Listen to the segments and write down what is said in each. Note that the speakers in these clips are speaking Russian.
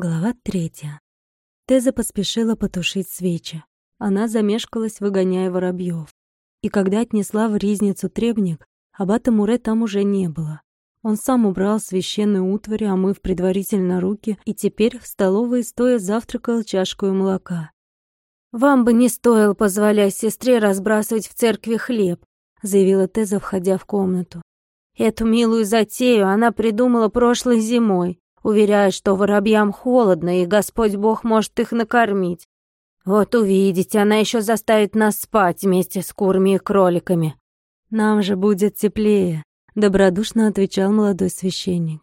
Глава третья. Теза поспешила потушить свечи. Она замешкалась, выгоняя воробьев. И когда отнесла в ризницу требник, аббата Муре там уже не было. Он сам убрал священную утварь, омыв предварительно руки, и теперь в столовой стоя завтракал чашкой молока. «Вам бы не стоило позволять сестре разбрасывать в церкви хлеб», заявила Теза, входя в комнату. «Эту милую затею она придумала прошлой зимой уверяя, что воробьям холодно, и Господь Бог может их накормить. Вот увидите, она еще заставит нас спать вместе с курами и кроликами. Нам же будет теплее, добродушно отвечал молодой священник.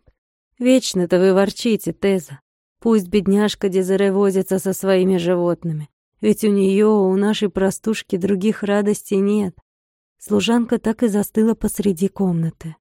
Вечно-то вы ворчите, Теза. Пусть бедняжка Дезире возится со своими животными. Ведь у нее, у нашей простушки, других радостей нет. Служанка так и застыла посреди комнаты.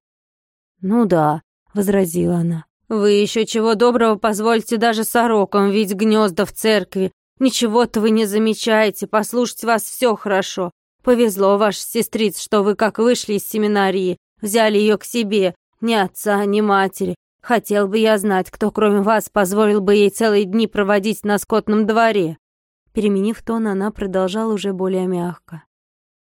«Ну да», — возразила она, вы еще чего доброго позвольте даже сорокам видеть гнезда в церкви. Ничего-то вы не замечаете, послушать вас все хорошо. Повезло ваш сестриц, что вы как вышли из семинарии, взяли ее к себе, ни отца, ни матери. Хотел бы я знать, кто кроме вас позволил бы ей целые дни проводить на скотном дворе. Переменив тон, она продолжала уже более мягко.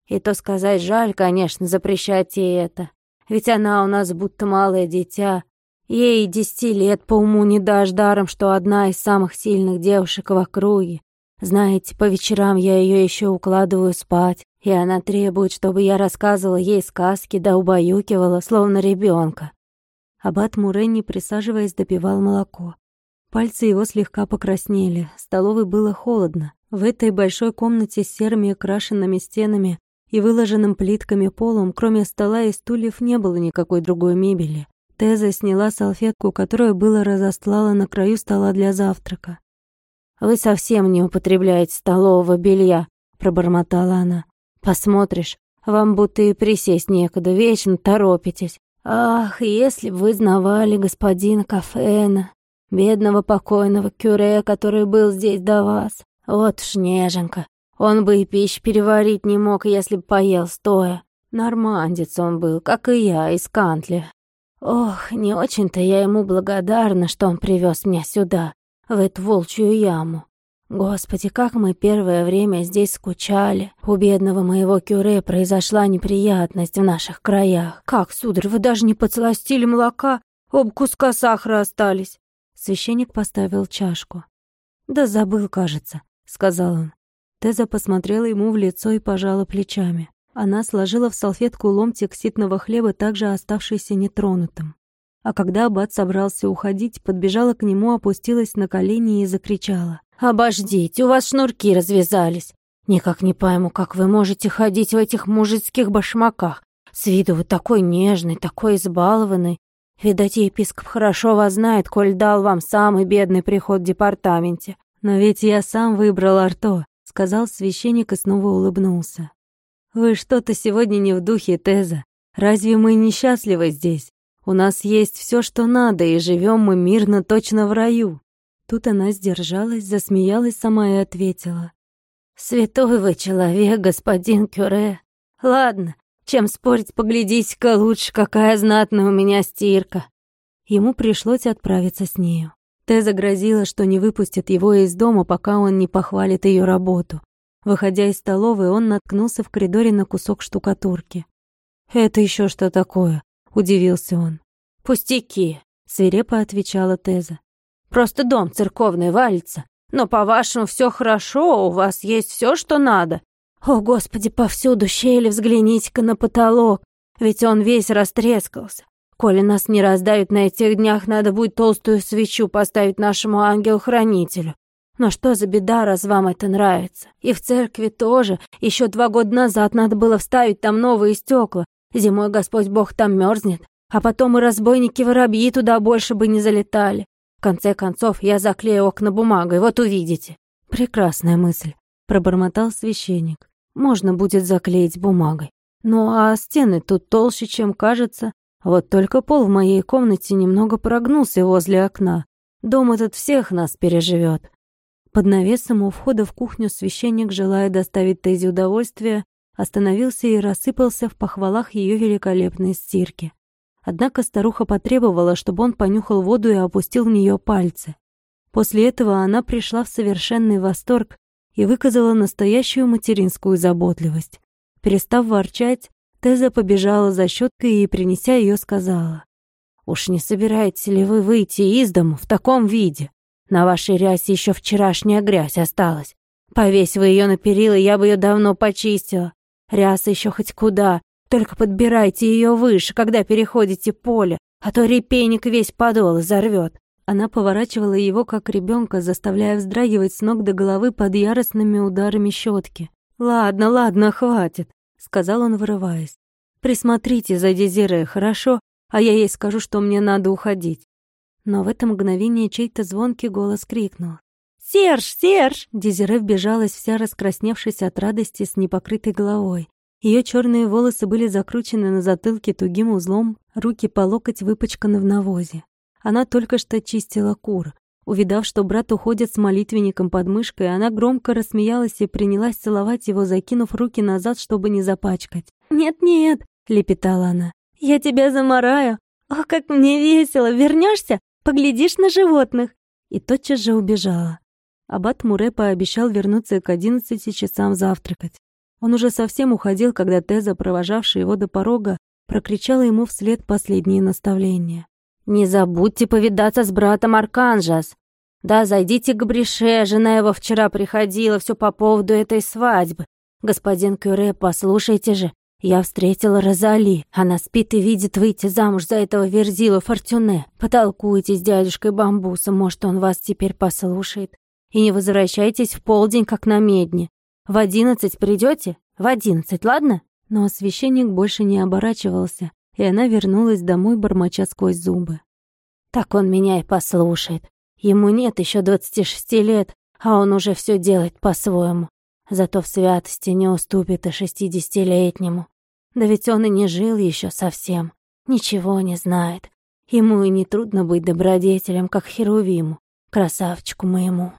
И то сказать жаль, конечно, запрещать ей это. Ведь она у нас будто малое дитя, Ей десяти лет по уму не дашь даром, что одна из самых сильных девушек в округе. Знаете, по вечерам я ее еще укладываю спать, и она требует, чтобы я рассказывала ей сказки да убаюкивала, словно ребенка. Аббат Муренни, присаживаясь, допивал молоко. Пальцы его слегка покраснели, столовой было холодно. В этой большой комнате с серыми окрашенными стенами и выложенным плитками полом, кроме стола и стульев, не было никакой другой мебели. Теза сняла салфетку, которую было разостлала на краю стола для завтрака. «Вы совсем не употребляете столового белья», — пробормотала она. «Посмотришь, вам будто и присесть некуда, вечно торопитесь. Ах, если бы вы знавали господина Кафена, бедного покойного кюре, который был здесь до вас. Вот уж неженка, он бы и пищу переварить не мог, если бы поел стоя. Нормандец он был, как и я, из Кантли. Ох, не очень-то я ему благодарна, что он привез меня сюда, в эту волчью яму. Господи, как мы первое время здесь скучали. У бедного моего кюре произошла неприятность в наших краях. Как, сударь, вы даже не подсластили молока? Об куска сахара остались. Священник поставил чашку. «Да забыл, кажется», — сказал он. Теза посмотрела ему в лицо и пожала плечами. Она сложила в салфетку ломтик ситного хлеба, также оставшийся нетронутым. А когда аббат собрался уходить, подбежала к нему, опустилась на колени и закричала. «Обождите, у вас шнурки развязались. Никак не пойму, как вы можете ходить в этих мужицких башмаках. С виду вы такой нежный, такой избалованный. Видать, епископ хорошо вас знает, коль дал вам самый бедный приход в департаменте. Но ведь я сам выбрал Арто», — сказал священник и снова улыбнулся. «Вы что-то сегодня не в духе, Теза. Разве мы несчастливы здесь? У нас есть все, что надо, и живем мы мирно точно в раю». Тут она сдержалась, засмеялась сама и ответила. «Святой вы человек, господин Кюре. Ладно, чем спорить, поглядите-ка лучше, какая знатная у меня стирка». Ему пришлось отправиться с нею. Теза грозила, что не выпустит его из дома, пока он не похвалит ее работу. Выходя из столовой, он наткнулся в коридоре на кусок штукатурки. «Это еще что такое?» — удивился он. «Пустяки», — свирепо отвечала Теза. «Просто дом церковный валится. Но, по-вашему, все хорошо, у вас есть все, что надо. О, Господи, повсюду щели, взгляните-ка на потолок, ведь он весь растрескался. Коли нас не раздают на этих днях, надо будет толстую свечу поставить нашему ангелу-хранителю. Но что за беда, раз вам это нравится? И в церкви тоже. Еще два года назад надо было вставить там новые стекла. Зимой Господь Бог там мерзнет. А потом и разбойники-воробьи туда больше бы не залетали. В конце концов, я заклею окна бумагой, вот увидите. Прекрасная мысль, пробормотал священник. Можно будет заклеить бумагой. Ну а стены тут толще, чем кажется. Вот только пол в моей комнате немного прогнулся возле окна. Дом этот всех нас переживет. Под навесом у входа в кухню священник, желая доставить Тези удовольствие, остановился и рассыпался в похвалах ее великолепной стирки. Однако старуха потребовала, чтобы он понюхал воду и опустил в нее пальцы. После этого она пришла в совершенный восторг и выказала настоящую материнскую заботливость. Перестав ворчать, Теза побежала за щеткой и, принеся ее, сказала. «Уж не собираетесь ли вы выйти из дому в таком виде? На вашей рясе еще вчерашняя грязь осталась. Повесь вы ее на перила, я бы ее давно почистила. Ряса еще хоть куда, только подбирайте ее выше, когда переходите поле, а то репейник весь подол изорвет. Она поворачивала его, как ребенка, заставляя вздрагивать с ног до головы под яростными ударами щетки. «Ладно, ладно, хватит», — сказал он, вырываясь. «Присмотрите за Дезире, хорошо? А я ей скажу, что мне надо уходить». Но в это мгновение чей-то звонкий голос крикнул. «Серж! Серж!» Дезире вбежалась вся раскрасневшись от радости с непокрытой головой. Ее черные волосы были закручены на затылке тугим узлом, руки по локоть выпачканы в навозе. Она только что чистила кур. Увидав, что брат уходит с молитвенником под мышкой, она громко рассмеялась и принялась целовать его, закинув руки назад, чтобы не запачкать. «Нет-нет», — лепетала она, — «я тебя замораю. Ох, как мне весело! Вернешься, поглядишь на животных!» И тотчас же убежала. Аббат Муре пообещал вернуться к одиннадцати часам завтракать. Он уже совсем уходил, когда Теза, провожавшая его до порога, прокричала ему вслед последние наставления. «Не забудьте повидаться с братом Арканжас. Да, зайдите к Брише, жена его вчера приходила, все по поводу этой свадьбы. Господин Кюре, послушайте же, я встретила Розали. Она спит и видит выйти замуж за этого Верзила Фортюне. Потолкуйте с дядюшкой Бамбусом, может, он вас теперь послушает. И не возвращайтесь в полдень, как на медне. В одиннадцать придете? В одиннадцать, ладно?» Но священник больше не оборачивался, и она вернулась домой, бормоча сквозь зубы. «Так он меня и послушает. Ему нет еще двадцати шести лет, а он уже все делает по-своему. Зато в святости не уступит и шестидесятилетнему. Да ведь он и не жил еще совсем, ничего не знает. Ему и не трудно быть добродетелем, как Херувиму, красавчику моему.